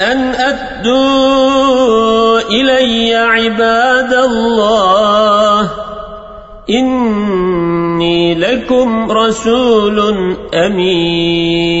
أن أدوا إلي عباد الله. إني لكم رسول أمين.